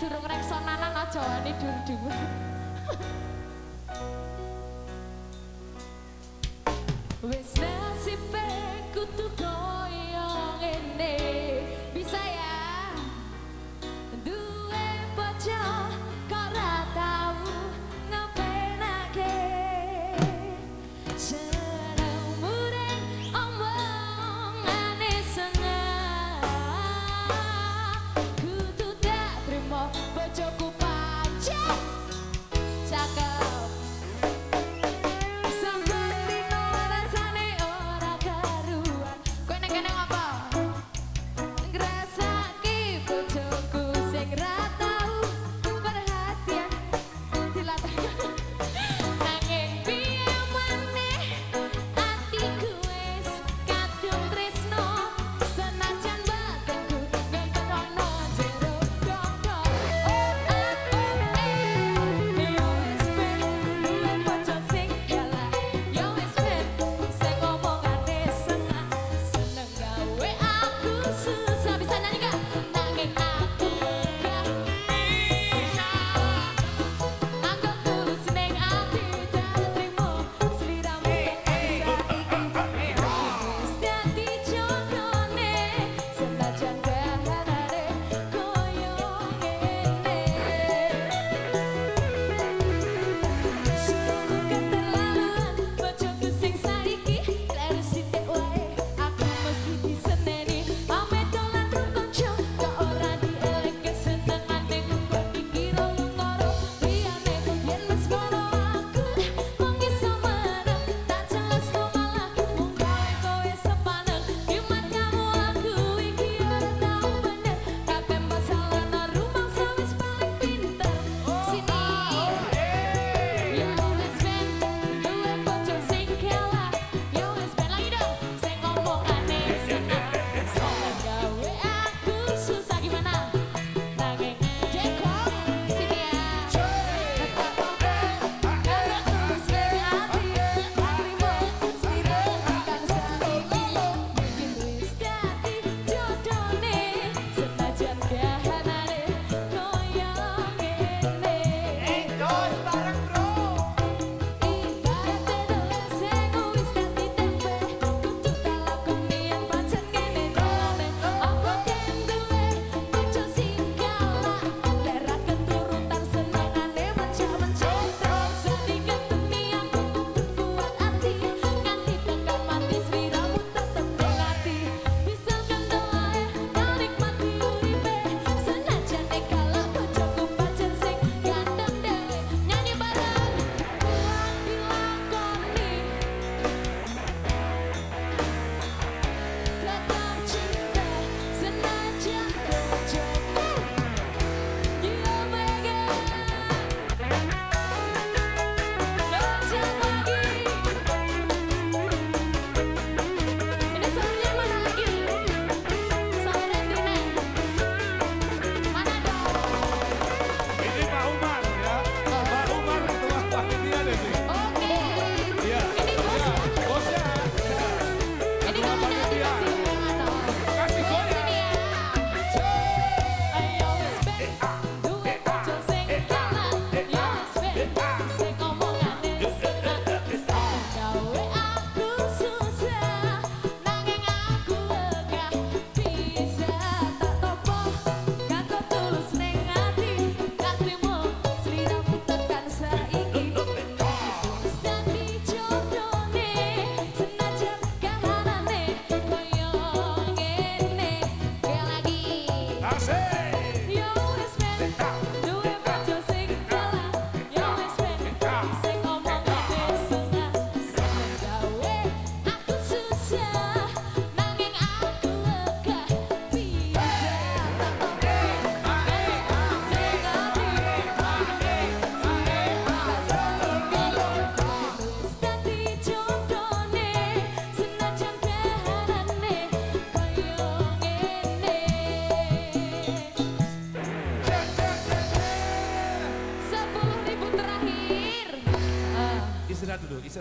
durung Rexona aja wani dur-dur. Wis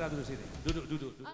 duduk duduk duduk.